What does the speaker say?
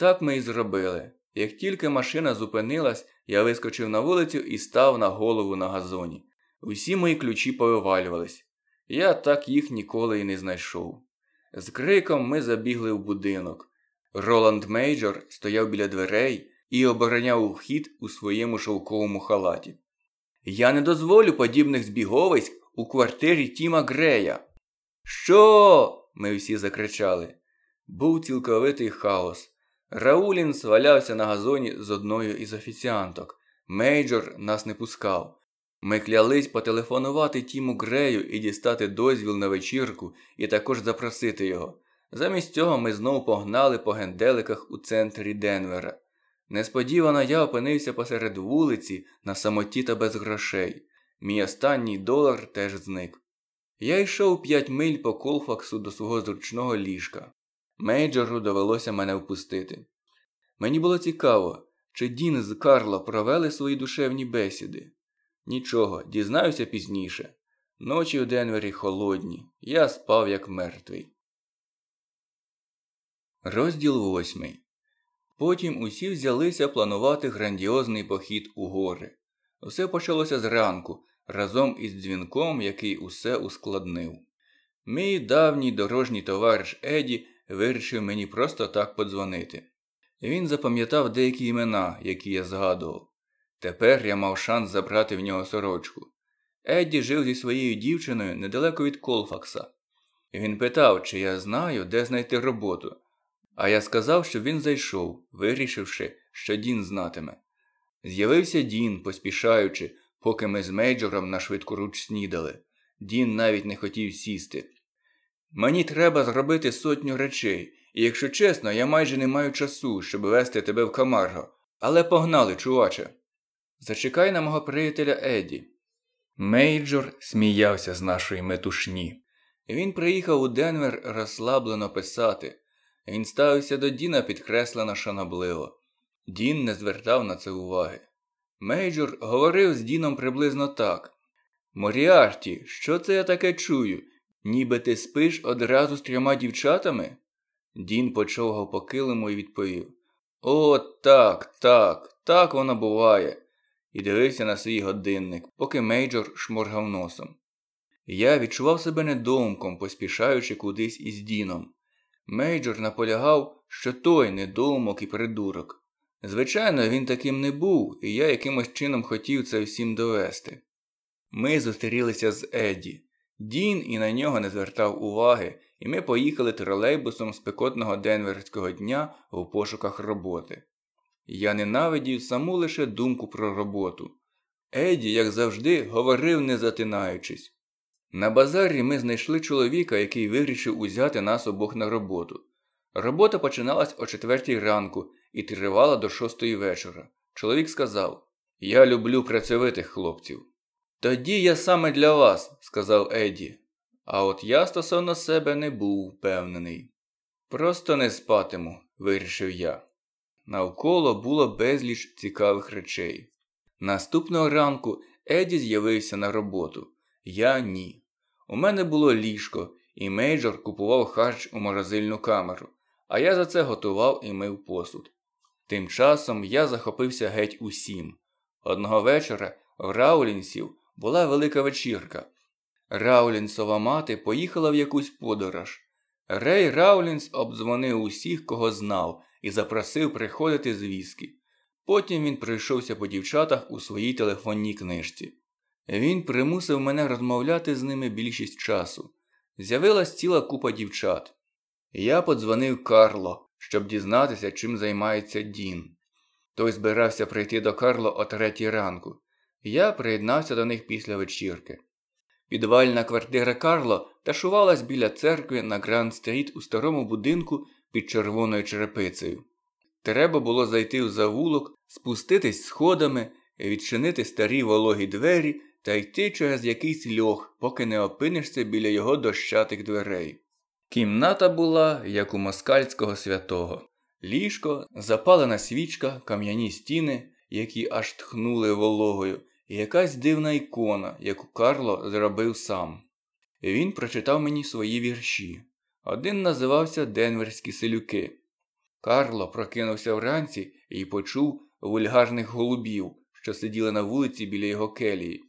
Так ми і зробили. Як тільки машина зупинилась, я вискочив на вулицю і став на голову на газоні. Усі мої ключі повивалювались. Я так їх ніколи і не знайшов. З криком ми забігли в будинок. Роланд Мейджор стояв біля дверей і обороняв вхід у своєму шовковому халаті. Я не дозволю подібних збіговиськ у квартирі Тіма Грея. Що? ми всі закричали. Був цілковитий хаос. Раулін свалявся на газоні з одною із офіціанток. Мейджор нас не пускав. Ми клялись потелефонувати Тіму Грею і дістати дозвіл на вечірку і також запросити його. Замість цього ми знову погнали по генделиках у центрі Денвера. Несподівано я опинився посеред вулиці на самоті та без грошей. Мій останній долар теж зник. Я йшов п'ять миль по колфаксу до свого зручного ліжка. Мейджору довелося мене впустити. Мені було цікаво, чи Дін з Карло провели свої душевні бесіди. Нічого, дізнаюся пізніше. Ночі в Денвері холодні, я спав як мертвий. Розділ восьмий. Потім усі взялися планувати грандіозний похід у гори. Усе почалося зранку, разом із дзвінком, який усе ускладнив. Мій давній дорожній товариш Еді вирішив мені просто так подзвонити. Він запам'ятав деякі імена, які я згадував. Тепер я мав шанс забрати в нього сорочку. Едді жив зі своєю дівчиною недалеко від Колфакса. Він питав, чи я знаю, де знайти роботу, а я сказав, що він зайшов, вирішивши, що Дін знатиме. З'явився Дін, поспішаючи, поки ми з мейджором на швидкоруч снідали. Дін навіть не хотів сісти. Мені треба зробити сотню речей, і якщо чесно, я майже не маю часу, щоб вести тебе в Камарго. Але погнали, чуваче. Зачекай на мого приятеля Еді. Мейджор сміявся з нашої метушні. Він приїхав у Денвер розслаблено писати. Він ставився до Діна підкреслено шанобливо. Дін не звертав на це уваги. Мейджор говорив з Діном приблизно так. Моріарті, що це я таке чую? Ніби ти спиш одразу з трьома дівчатами? Дін почовгав по килиму і відповів О, так, так, так воно буває. І дивився на свій годинник, поки мейджор шморгав носом. Я відчував себе недоумком, поспішаючи кудись із Діном. Мейджор наполягав, що той недоумок і придурок. Звичайно, він таким не був, і я якимось чином хотів це всім довести. Ми зустрілися з Едді. Дін і на нього не звертав уваги, і ми поїхали тролейбусом спекотного денверського дня у пошуках роботи. Я ненавидів саму лише думку про роботу. Еді, як завжди, говорив, не затинаючись. На базарі ми знайшли чоловіка, який вирішив узяти нас обох на роботу. Робота починалась о четвертій ранку і тривала до шостої вечора. Чоловік сказав: Я люблю працьовитих хлопців. Тоді я саме для вас, сказав Еді. А от я стосовно себе не був впевнений. Просто не спатиму, вирішив я. Навколо було безліч цікавих речей. Наступного ранку Еді з'явився на роботу. Я ні. У мене було ліжко, і мейджор купував харч у морозильну камеру, а я за це готував і мив посуд. Тим часом я захопився геть усім. Одного вечора в Раулінсів була велика вечірка. Раулінсова мати поїхала в якусь подорож. Рей Раулінс обдзвонив усіх, кого знав, і запросив приходити з віскі. Потім він пройшовся по дівчатах у своїй телефонній книжці. Він примусив мене розмовляти з ними більшість часу. З'явилась ціла купа дівчат. Я подзвонив Карло, щоб дізнатися, чим займається Дін. Той збирався прийти до Карло о третій ранку. Я приєднався до них після вечірки. Підвальна квартира Карло ташувалась біля церкви на Гранд Стріт у старому будинку під червоною черепицею. Треба було зайти в завулок, спуститись сходами, відчинити старі вологі двері та йти через якийсь льох, поки не опинишся біля його дощатих дверей. Кімната була, як у москальського святого. Ліжко, запалена свічка, кам'яні стіни, які аж тхнули вологою, і якась дивна ікона, яку Карло зробив сам. Він прочитав мені свої вірші. Один називався Денверські селюки. Карло прокинувся вранці і почув вульгарних голубів, що сиділи на вулиці біля його келії.